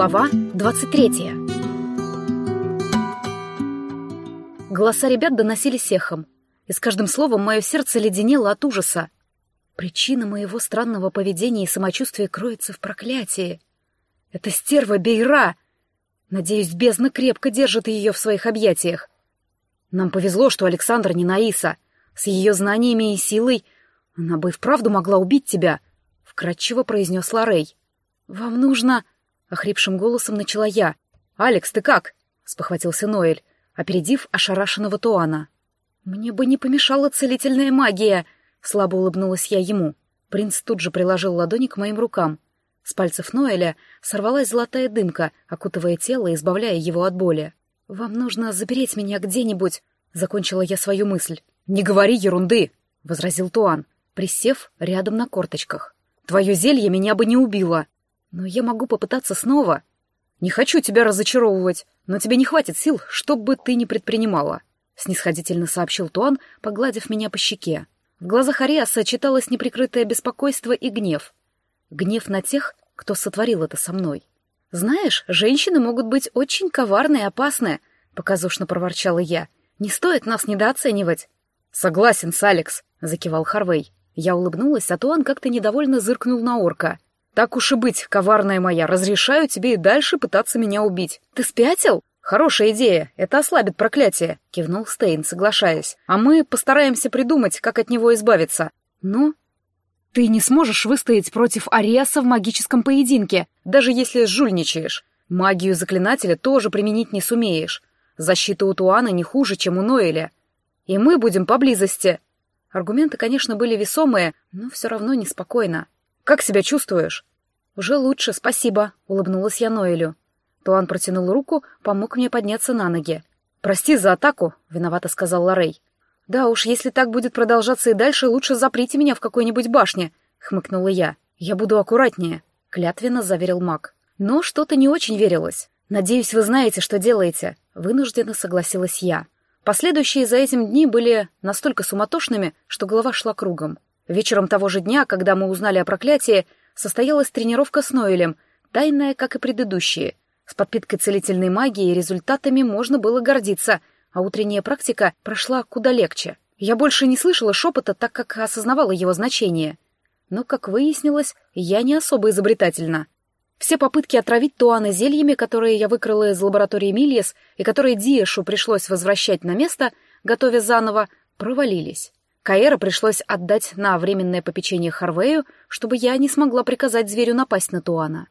Глава 23 Голоса ребят доносились эхом, и с каждым словом мое сердце леденело от ужаса. Причина моего странного поведения и самочувствия кроется в проклятии. Это стерва Бейра! Надеюсь, бездна крепко держит ее в своих объятиях. Нам повезло, что Александра не Наиса. С ее знаниями и силой она бы и вправду могла убить тебя, — вкратчиво произнес Лорей. «Вам нужно...» — охрипшим голосом начала я. «Алекс, ты как?» — спохватился Ноэль, опередив ошарашенного Туана. «Мне бы не помешала целительная магия!» — слабо улыбнулась я ему. Принц тут же приложил ладони к моим рукам. С пальцев Ноэля сорвалась золотая дымка, окутывая тело и избавляя его от боли. «Вам нужно запереть меня где-нибудь», — закончила я свою мысль. «Не говори ерунды», — возразил Туан, присев рядом на корточках. «Твое зелье меня бы не убило». Но я могу попытаться снова. Не хочу тебя разочаровывать, но тебе не хватит сил, что бы ты ни предпринимала, — снисходительно сообщил Туан, погладив меня по щеке. В глазах Ариаса читалось неприкрытое беспокойство и гнев. Гнев на тех, кто сотворил это со мной. «Знаешь, женщины могут быть очень коварные и опасны», — показушно проворчала я. «Не стоит нас недооценивать». «Согласен с Алекс», — закивал Харвей. Я улыбнулась, а Туан как-то недовольно зыркнул на орка — так уж и быть, коварная моя, разрешаю тебе и дальше пытаться меня убить. Ты спятил? Хорошая идея, это ослабит проклятие, кивнул Стейн, соглашаясь. А мы постараемся придумать, как от него избавиться. Ну, ты не сможешь выстоять против Ариаса в магическом поединке, даже если жульничаешь. Магию заклинателя тоже применить не сумеешь. Защита у Туана не хуже, чем у Ноэля. И мы будем поблизости. Аргументы, конечно, были весомые, но все равно неспокойно. Как себя чувствуешь?» «Уже лучше, спасибо», — улыбнулась я Ноэлю. Туан протянул руку, помог мне подняться на ноги. «Прости за атаку», — виновато сказал Лорей. «Да уж, если так будет продолжаться и дальше, лучше заприте меня в какой-нибудь башне», — хмыкнула я. «Я буду аккуратнее», — клятвенно заверил маг. Но что-то не очень верилось. «Надеюсь, вы знаете, что делаете», — вынужденно согласилась я. Последующие за этим дни были настолько суматошными, что голова шла кругом. Вечером того же дня, когда мы узнали о проклятии, состоялась тренировка с Ноэлем, тайная, как и предыдущие. С подпиткой целительной магии и результатами можно было гордиться, а утренняя практика прошла куда легче. Я больше не слышала шепота, так как осознавала его значение. Но, как выяснилось, я не особо изобретательна. Все попытки отравить Туана зельями, которые я выкрала из лаборатории Мильес и которые Диэшу пришлось возвращать на место, готовя заново, провалились. Каэра пришлось отдать на временное попечение Харвею, чтобы я не смогла приказать зверю напасть на Туана.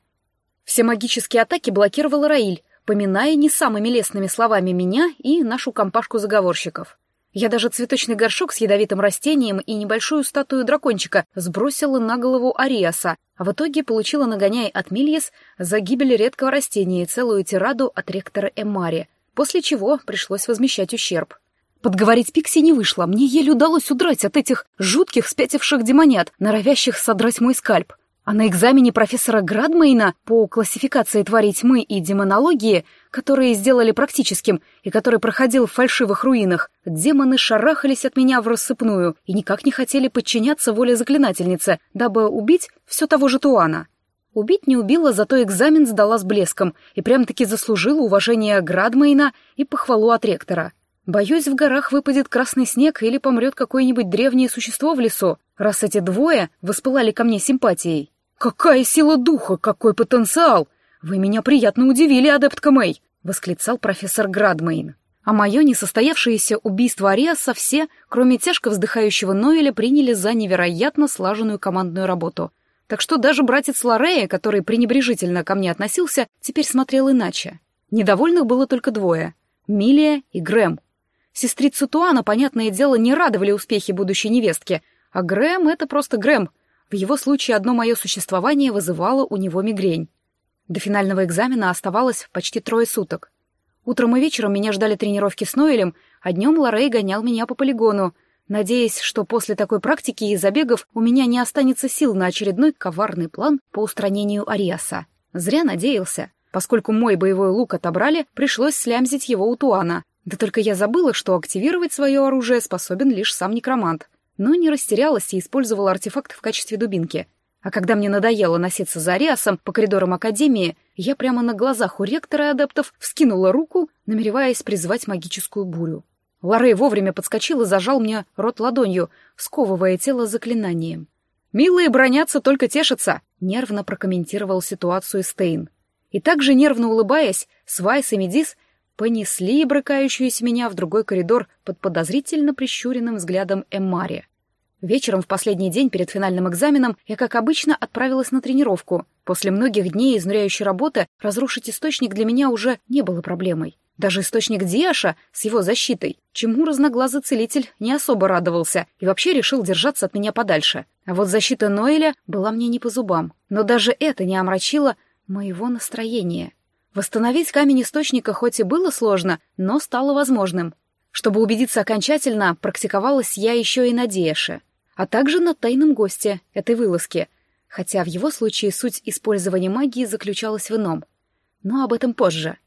Все магические атаки блокировал Раиль, поминая не самыми лестными словами меня и нашу компашку заговорщиков. Я даже цветочный горшок с ядовитым растением и небольшую статую дракончика сбросила на голову Ариаса, а в итоге получила нагоняй от Мильес за гибель редкого растения и целую тираду от ректора Эмари, после чего пришлось возмещать ущерб. Подговорить Пикси не вышло, мне еле удалось удрать от этих жутких спятивших демонят, норовящих содрать мой скальп. А на экзамене профессора Градмейна по классификации тварей тьмы и демонологии, которые сделали практическим и который проходил в фальшивых руинах, демоны шарахались от меня в рассыпную и никак не хотели подчиняться воле заклинательницы, дабы убить все того же Туана. Убить не убила, зато экзамен сдала с блеском и прям-таки заслужила уважение Градмейна и похвалу от ректора — Боюсь, в горах выпадет красный снег или помрет какое-нибудь древнее существо в лесу, раз эти двое воспылали ко мне симпатией. «Какая сила духа, какой потенциал! Вы меня приятно удивили, адептка Мэй!» — восклицал профессор Градмейн. А мое несостоявшееся убийство Ариаса все, кроме тяжко вздыхающего Ноэля, приняли за невероятно слаженную командную работу. Так что даже братец Лорея, который пренебрежительно ко мне относился, теперь смотрел иначе. Недовольных было только двое — Милия и Грэм, Сестрицу Туана, понятное дело, не радовали успехи будущей невестки, а Грэм — это просто Грэм. В его случае одно мое существование вызывало у него мигрень. До финального экзамена оставалось почти трое суток. Утром и вечером меня ждали тренировки с Ноэлем, а днем Лорей гонял меня по полигону, надеясь, что после такой практики и забегов у меня не останется сил на очередной коварный план по устранению Ариаса. Зря надеялся. Поскольку мой боевой лук отобрали, пришлось слямзить его у Туана, да только я забыла, что активировать свое оружие способен лишь сам некромант. Но не растерялась и использовала артефакт в качестве дубинки. А когда мне надоело носиться за Ариасом по коридорам Академии, я прямо на глазах у ректора и адептов вскинула руку, намереваясь призвать магическую бурю. Лорей вовремя подскочил и зажал мне рот ладонью, сковывая тело заклинанием. «Милые бронятся, только тешатся», — нервно прокомментировал ситуацию Стейн. И также нервно улыбаясь, Свайс и Медис понесли брыкающуюся меня в другой коридор под подозрительно прищуренным взглядом Эммари. Вечером в последний день перед финальным экзаменом я, как обычно, отправилась на тренировку. После многих дней изнуряющей работы разрушить источник для меня уже не было проблемой. Даже источник Диаша с его защитой, чему разноглазый целитель не особо радовался и вообще решил держаться от меня подальше. А вот защита Ноэля была мне не по зубам. Но даже это не омрачило моего настроения. Восстановить камень источника хоть и было сложно, но стало возможным. Чтобы убедиться окончательно, практиковалась я еще и на Диаше а также на тайном госте этой вылазки, хотя в его случае суть использования магии заключалась в ином. Но об этом позже.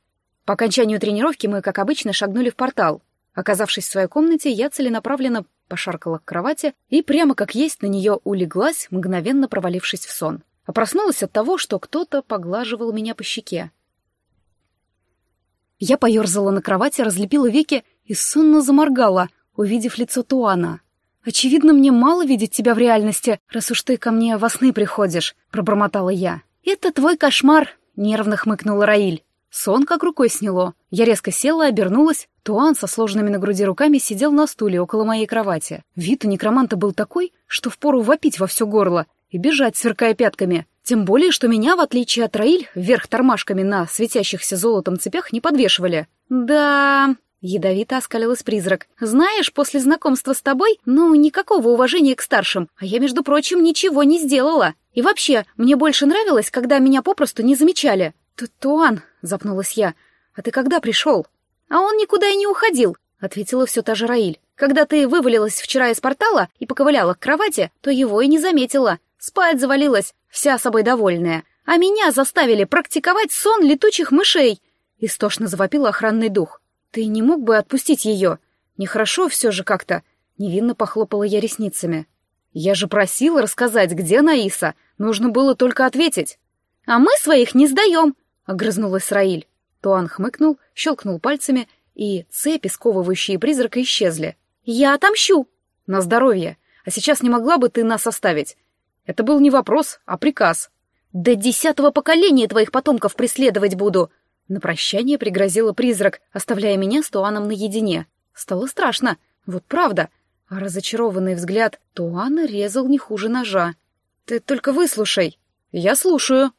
По окончанию тренировки мы, как обычно, шагнули в портал. Оказавшись в своей комнате, я целенаправленно пошаркала к кровати и прямо как есть на нее улеглась, мгновенно провалившись в сон. А проснулась от того, что кто-то поглаживал меня по щеке. Я поерзала на кровати, разлепила веки и сонно заморгала, увидев лицо Туана. «Очевидно, мне мало видеть тебя в реальности, раз уж ты ко мне во сны приходишь», — пробормотала я. «Это твой кошмар», — нервно хмыкнула Раиль. Сон как рукой сняло. Я резко села, обернулась. Туан со сложенными на груди руками сидел на стуле около моей кровати. Вид у некроманта был такой, что впору вопить во все горло и бежать, сверкая пятками. Тем более, что меня, в отличие от Раиль, вверх тормашками на светящихся золотом цепях не подвешивали. «Да...» Ядовито оскалилась призрак. «Знаешь, после знакомства с тобой, ну, никакого уважения к старшим, а я, между прочим, ничего не сделала. И вообще, мне больше нравилось, когда меня попросту не замечали». «Туан», — запнулась я, — «а ты когда пришел?» «А он никуда и не уходил», — ответила все та же Раиль. «Когда ты вывалилась вчера из портала и поковыляла к кровати, то его и не заметила. Спать завалилась, вся собой довольная. А меня заставили практиковать сон летучих мышей!» Истошно завопил охранный дух. «Ты не мог бы отпустить ее? Нехорошо все же как-то». Невинно похлопала я ресницами. «Я же просила рассказать, где Наиса. Нужно было только ответить». «А мы своих не сдаем», — огрызнулась Раиль. Туан хмыкнул, щелкнул пальцами, и цепи, сковывающие призрака, исчезли. «Я отомщу!» «На здоровье. А сейчас не могла бы ты нас оставить?» Это был не вопрос, а приказ. «До десятого поколения твоих потомков преследовать буду!» На прощание пригрозила призрак, оставляя меня с Туаном наедине. Стало страшно, вот правда. А разочарованный взгляд Туана резал не хуже ножа. «Ты только выслушай!» «Я слушаю!»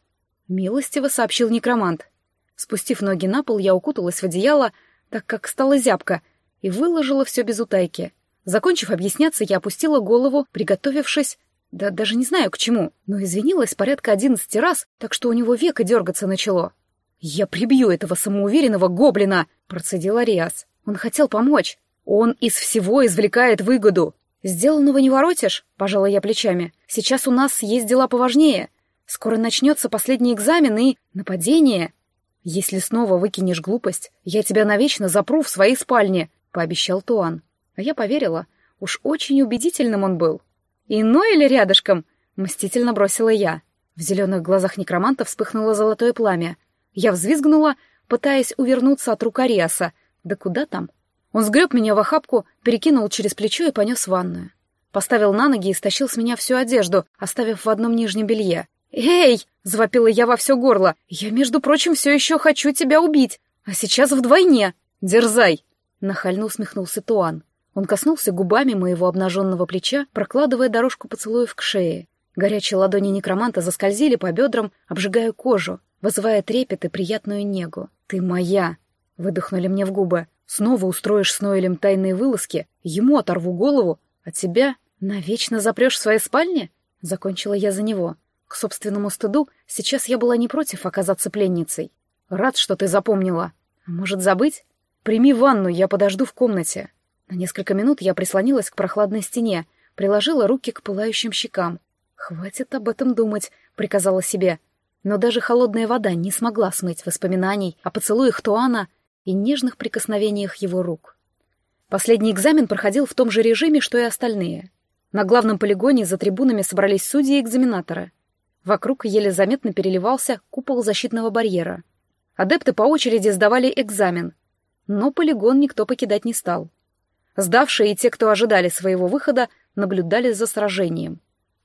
Милостиво сообщил некромант. Спустив ноги на пол, я укуталась в одеяло, так как стала зябко, и выложила все без утайки. Закончив объясняться, я опустила голову, приготовившись... Да даже не знаю к чему, но извинилась порядка одиннадцати раз, так что у него века дергаться начало. «Я прибью этого самоуверенного гоблина!» — процедил Ариас. «Он хотел помочь. Он из всего извлекает выгоду. Сделанного не воротишь?» — пожала я плечами. «Сейчас у нас есть дела поважнее. Скоро начнется последний экзамен и нападение. Если снова выкинешь глупость, я тебя навечно запру в своей спальне», — пообещал Туан. А я поверила. Уж очень убедительным он был. «Иной или рядышком?» — мстительно бросила я. В зеленых глазах некроманта вспыхнуло золотое пламя. Я взвизгнула, пытаясь увернуться от рук Ариаса. Да куда там? Он сгреб меня в охапку, перекинул через плечо и понес в ванную. Поставил на ноги и стащил с меня всю одежду, оставив в одном нижнем белье. «Эй!» — завопила я во все горло. «Я, между прочим, все еще хочу тебя убить, а сейчас вдвойне! Дерзай!» Нахально усмехнулся Туан. Он коснулся губами моего обнаженного плеча, прокладывая дорожку поцелуев к шее. Горячие ладони некроманта заскользили по бедрам, обжигая кожу вызывая трепет и приятную негу. «Ты моя!» — выдохнули мне в губы. «Снова устроишь с Ноэлем тайные вылазки, ему оторву голову, а тебя навечно запрешь в своей спальне?» Закончила я за него. К собственному стыду сейчас я была не против оказаться пленницей. «Рад, что ты запомнила. А может, забыть? Прими ванну, я подожду в комнате». На несколько минут я прислонилась к прохладной стене, приложила руки к пылающим щекам. «Хватит об этом думать», — приказала себе. Но даже холодная вода не смогла смыть воспоминаний о поцелуях Туана и нежных прикосновениях его рук. Последний экзамен проходил в том же режиме, что и остальные. На главном полигоне за трибунами собрались судьи и экзаменаторы. Вокруг еле заметно переливался купол защитного барьера. Адепты по очереди сдавали экзамен, но полигон никто покидать не стал. Сдавшие и те, кто ожидали своего выхода, наблюдали за сражением.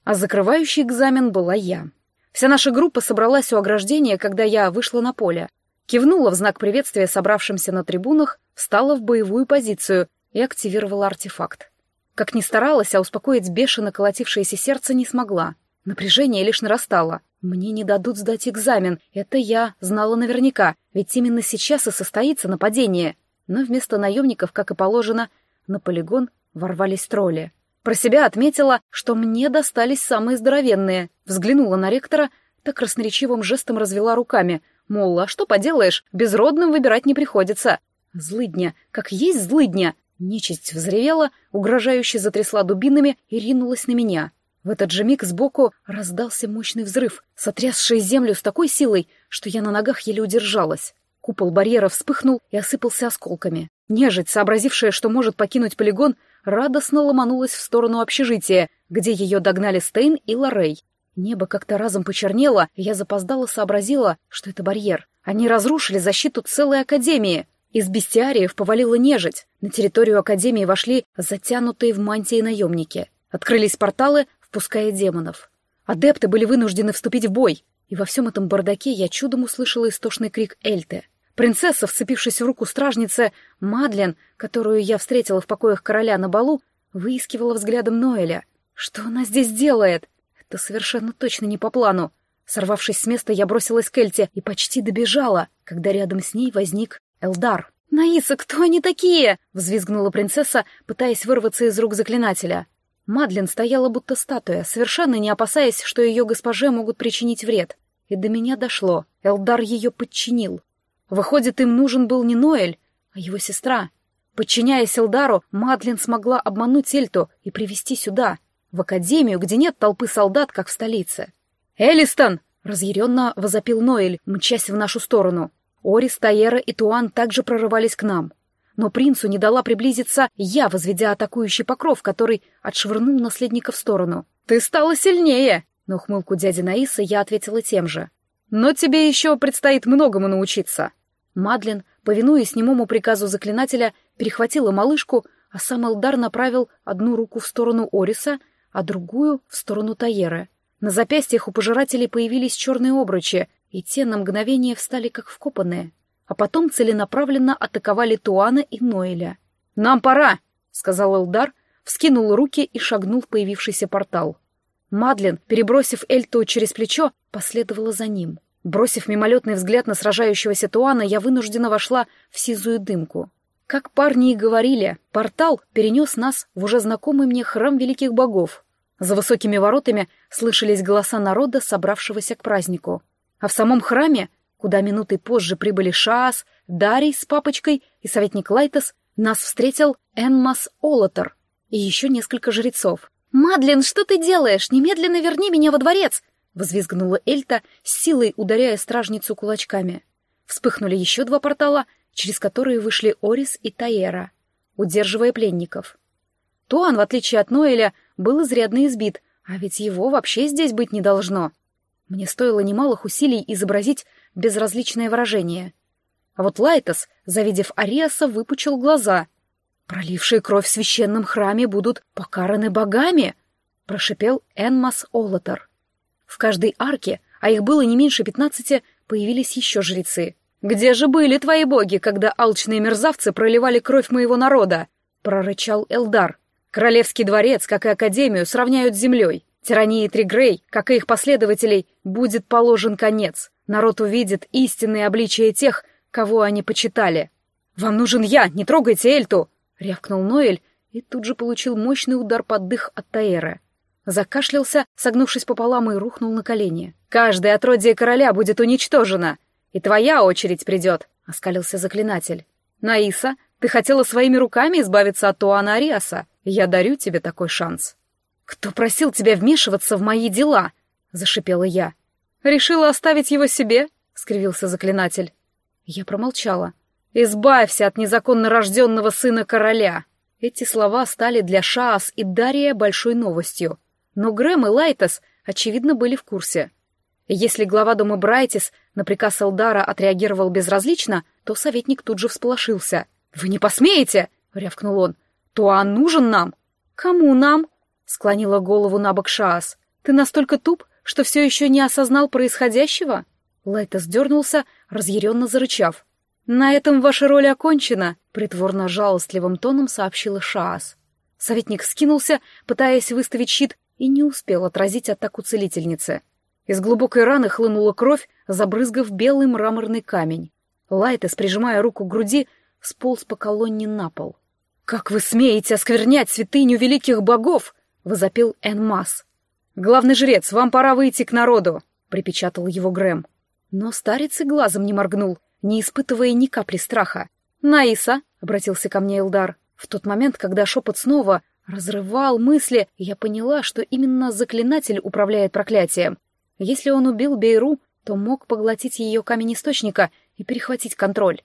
А закрывающий экзамен была я. Вся наша группа собралась у ограждения, когда я вышла на поле. Кивнула в знак приветствия собравшимся на трибунах, встала в боевую позицию и активировала артефакт. Как ни старалась, а успокоить бешено колотившееся сердце не смогла. Напряжение лишь нарастало. Мне не дадут сдать экзамен, это я знала наверняка, ведь именно сейчас и состоится нападение. Но вместо наемников, как и положено, на полигон ворвались тролли. Про себя отметила, что мне достались самые здоровенные. Взглянула на ректора, так красноречивым жестом развела руками. Мол, а что поделаешь, безродным выбирать не приходится. Злыдня, как есть злыдня. Нечисть взревела, угрожающе затрясла дубинами и ринулась на меня. В этот же миг сбоку раздался мощный взрыв, сотрясший землю с такой силой, что я на ногах еле удержалась. Купол барьера вспыхнул и осыпался осколками. Нежить, сообразившая, что может покинуть полигон, радостно ломанулась в сторону общежития, где ее догнали Стейн и Лоррей. Небо как-то разом почернело, и я запоздало сообразила, что это барьер. Они разрушили защиту целой академии. Из бестиариев повалила нежить. На территорию академии вошли затянутые в мантии наемники. Открылись порталы, впуская демонов. Адепты были вынуждены вступить в бой, и во всем этом бардаке я чудом услышала истошный крик Эльты. Принцесса, вцепившись в руку стражницы, Мадлен, которую я встретила в покоях короля на балу, выискивала взглядом Ноэля. Что она здесь делает? Это совершенно точно не по плану. Сорвавшись с места, я бросилась к Эльте и почти добежала, когда рядом с ней возник Элдар. «Наиса, кто они такие?» — взвизгнула принцесса, пытаясь вырваться из рук заклинателя. Мадлен стояла будто статуя, совершенно не опасаясь, что ее госпоже могут причинить вред. И до меня дошло. Элдар ее подчинил. Выходит, им нужен был не Ноэль, а его сестра. Подчиняясь Элдару, Мадлен смогла обмануть Эльту и привести сюда, в академию, где нет толпы солдат, как в столице. «Элистон!» — разъяренно возопил Ноэль, мчась в нашу сторону. Орис, Таера и Туан также прорывались к нам. Но принцу не дала приблизиться я, возведя атакующий покров, который отшвырнул наследника в сторону. «Ты стала сильнее!» На ухмылку дяди Наиса я ответила тем же. «Но тебе еще предстоит многому научиться!» Мадлен, повинуясь немому приказу заклинателя, перехватила малышку, а сам Элдар направил одну руку в сторону Ориса, а другую — в сторону Таеры. На запястьях у пожирателей появились черные обручи, и те на мгновение встали как вкопанные, а потом целенаправленно атаковали Туана и Ноэля. «Нам пора!» — сказал Элдар, вскинул руки и шагнул в появившийся портал. Мадлен, перебросив Эльту через плечо, последовала за ним. Бросив мимолетный взгляд на сражающегося Туана, я вынуждена вошла в сизую дымку. Как парни и говорили, портал перенес нас в уже знакомый мне храм великих богов. За высокими воротами слышались голоса народа, собравшегося к празднику. А в самом храме, куда минутой позже прибыли Шаас, Дарий с папочкой и советник Лайтас, нас встретил Эммас Олотер и еще несколько жрецов. «Мадлен, что ты делаешь? Немедленно верни меня во дворец!» Возвизгнула Эльта, с силой ударяя стражницу кулачками. Вспыхнули еще два портала, через которые вышли Орис и Таера, удерживая пленников. Туан, в отличие от Ноэля, был изрядно избит, а ведь его вообще здесь быть не должно. Мне стоило немалых усилий изобразить безразличное выражение. А вот Лайтос, завидев Ариаса, выпучил глаза. «Пролившие кровь в священном храме будут покараны богами!» — прошипел Энмас Олотер. В каждой арке, а их было не меньше пятнадцати, появились еще жрецы. «Где же были твои боги, когда алчные мерзавцы проливали кровь моего народа?» — прорычал Элдар. «Королевский дворец, как и Академию, сравняют с землей. Тирании Тригрей, как и их последователей, будет положен конец. Народ увидит истинные обличия тех, кого они почитали. «Вам нужен я, не трогайте Эльту!» — рявкнул Ноэль и тут же получил мощный удар под дых от Таэра закашлялся, согнувшись пополам и рухнул на колени. «Каждое отродье короля будет уничтожено, и твоя очередь придет», — оскалился заклинатель. «Наиса, ты хотела своими руками избавиться от Туана Ариаса. Я дарю тебе такой шанс». «Кто просил тебя вмешиваться в мои дела?» — зашипела я. «Решила оставить его себе?» — скривился заклинатель. Я промолчала. «Избавься от незаконно рожденного сына короля!» Эти слова стали для Шаас и Дария большой новостью. Но Грэм и Лайтас, очевидно, были в курсе. Если глава дома Брайтис на приказ Элдара отреагировал безразлично, то советник тут же всполошился. «Вы не посмеете!» — рявкнул он. «Туан нужен нам!» «Кому нам?» — склонила голову на бок Шаас. «Ты настолько туп, что все еще не осознал происходящего?» Лайтос дернулся, разъяренно зарычав. «На этом ваша роль окончена», — притворно жалостливым тоном сообщила Шаас. Советник скинулся, пытаясь выставить щит, и не успел отразить атаку целительницы. Из глубокой раны хлынула кровь, забрызгав белый мраморный камень. Лайтес, прижимая руку к груди, сполз по колонне на пол. «Как вы смеете осквернять святыню великих богов?» — возопил Энмас. «Главный жрец, вам пора выйти к народу!» — припечатал его Грэм. Но старец и глазом не моргнул, не испытывая ни капли страха. «Наиса!» — обратился ко мне Элдар. В тот момент, когда шепот снова разрывал мысли, я поняла, что именно заклинатель управляет проклятием. Если он убил Бейру, то мог поглотить ее камень источника и перехватить контроль.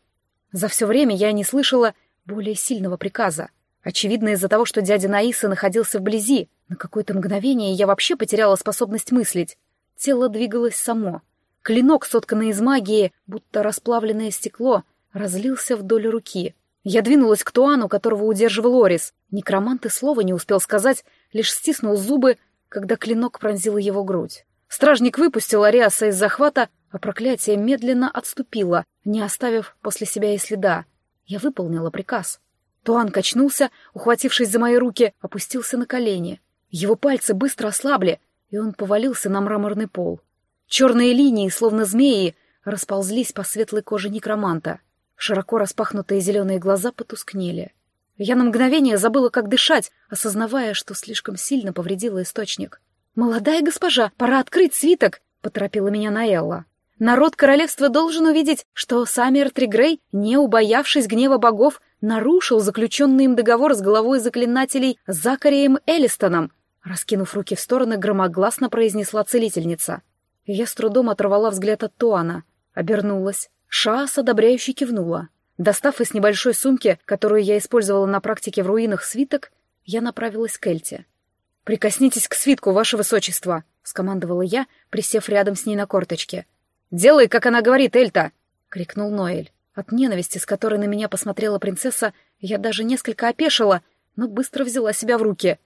За все время я не слышала более сильного приказа. Очевидно, из-за того, что дядя Наиса находился вблизи. На какое-то мгновение я вообще потеряла способность мыслить. Тело двигалось само. Клинок, сотканный из магии, будто расплавленное стекло, разлился вдоль руки. Я двинулась к Туану, которого удерживал Орис. Некромант и слова не успел сказать, лишь стиснул зубы, когда клинок пронзил его грудь. Стражник выпустил Ариаса из захвата, а проклятие медленно отступило, не оставив после себя и следа. Я выполнила приказ. Туан качнулся, ухватившись за мои руки, опустился на колени. Его пальцы быстро ослабли, и он повалился на мраморный пол. Черные линии, словно змеи, расползлись по светлой коже некроманта. Широко распахнутые зеленые глаза потускнели. Я на мгновение забыла, как дышать, осознавая, что слишком сильно повредила источник. «Молодая госпожа, пора открыть свиток!» — поторопила меня Наэлла. Народ королевства должен увидеть, что Саммер Тригрей, не убоявшись гнева богов, нарушил заключенный им договор с главой заклинателей Закарием Элистоном. Раскинув руки в стороны, громогласно произнесла целительница. Я с трудом оторвала взгляд от Туана. Обернулась. Шаас одобряюще кивнула. Достав из небольшой сумки, которую я использовала на практике в руинах свиток, я направилась к Эльте. «Прикоснитесь к свитку, ваше высочество!» — скомандовала я, присев рядом с ней на корточке — «Делай, как она говорит, Эльта!» — крикнул Ноэль. От ненависти, с которой на меня посмотрела принцесса, я даже несколько опешила, но быстро взяла себя в руки.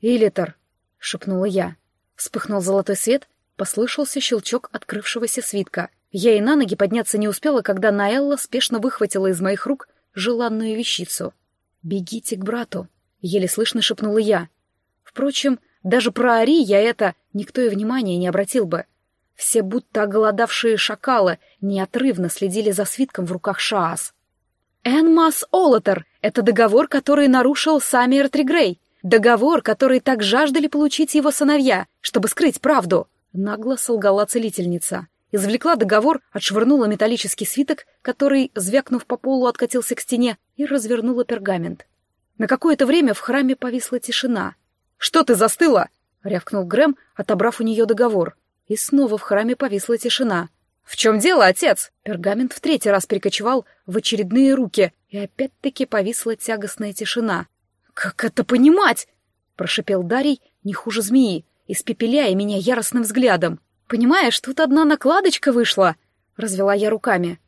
«Илитер!» — шепнула я. Вспыхнул золотой свет, послышался щелчок открывшегося свитка. Я и на ноги подняться не успела, когда Наэлла спешно выхватила из моих рук желанную вещицу. «Бегите к брату!» — еле слышно шепнула я. Впрочем, даже про Ари я это никто и внимания не обратил бы. Все будто оголодавшие шакалы неотрывно следили за свитком в руках Шаас. «Энмас Олотер — это договор, который нарушил сами Эртригрей. Договор, который так жаждали получить его сыновья, чтобы скрыть правду!» Нагло солгала целительница. Извлекла договор, отшвырнула металлический свиток, который, звякнув по полу, откатился к стене, и развернула пергамент. На какое-то время в храме повисла тишина. «Что ты застыла?» — рявкнул Грэм, отобрав у нее договор. И снова в храме повисла тишина. «В чем дело, отец?» Пергамент в третий раз перекочевал в очередные руки, и опять-таки повисла тягостная тишина. «Как это понимать?» — прошипел Дарий не хуже змеи, испепеляя меня яростным взглядом. «Понимаешь, тут одна накладочка вышла!» — развела я руками.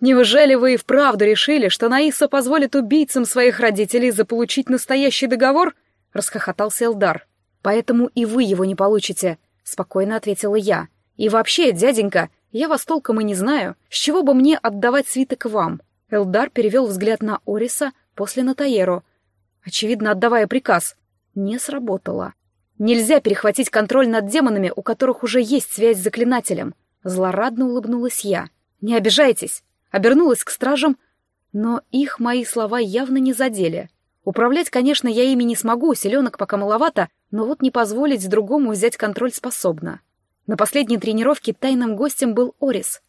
«Неужели вы и вправду решили, что Наиса позволит убийцам своих родителей заполучить настоящий договор?» — расхохотался Элдар. «Поэтому и вы его не получите спокойно ответила я. И вообще, дяденька, я вас толком и не знаю. С чего бы мне отдавать свиток вам? Элдар перевел взгляд на Ориса, после на Таеру. Очевидно, отдавая приказ. Не сработало. Нельзя перехватить контроль над демонами, у которых уже есть связь с заклинателем. Злорадно улыбнулась я. Не обижайтесь. Обернулась к стражам, но их мои слова явно не задели. Управлять, конечно, я ими не смогу, селенок пока маловато, но вот не позволить другому взять контроль способна. На последней тренировке тайным гостем был Орис.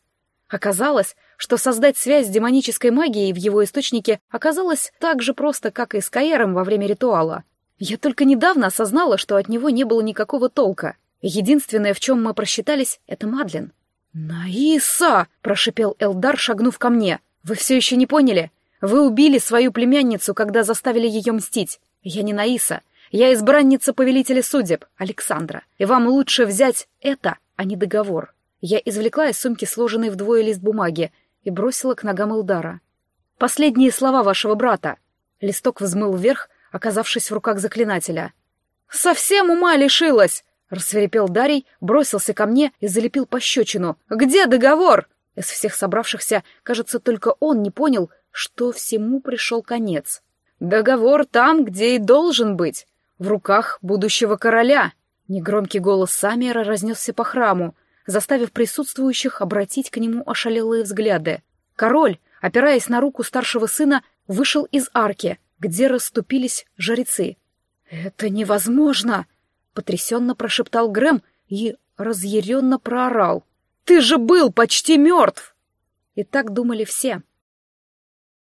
Оказалось, что создать связь с демонической магией в его источнике оказалось так же просто, как и с Каэром во время ритуала. Я только недавно осознала, что от него не было никакого толка. Единственное, в чем мы просчитались, — это Мадлен. «Наиса!» — прошипел Элдар, шагнув ко мне. «Вы все еще не поняли? Вы убили свою племянницу, когда заставили ее мстить. Я не Наиса. Я избранница повелителя судеб, Александра. И вам лучше взять это, а не договор. Я извлекла из сумки сложенный вдвое лист бумаги и бросила к ногам Илдара. «Последние слова вашего брата!» Листок взмыл вверх, оказавшись в руках заклинателя. «Совсем ума лишилась!» — рассверепел Дарий, бросился ко мне и залепил пощечину. «Где договор?» Из всех собравшихся, кажется, только он не понял, что всему пришел конец. «Договор там, где и должен быть, в руках будущего короля!» Негромкий голос Самера разнесся по храму, заставив присутствующих обратить к нему ошалелые взгляды. Король, опираясь на руку старшего сына, вышел из арки, где расступились жрецы. «Это невозможно!» — потрясенно прошептал Грэм и разъяренно проорал. «Ты же был почти мертв!» И так думали все.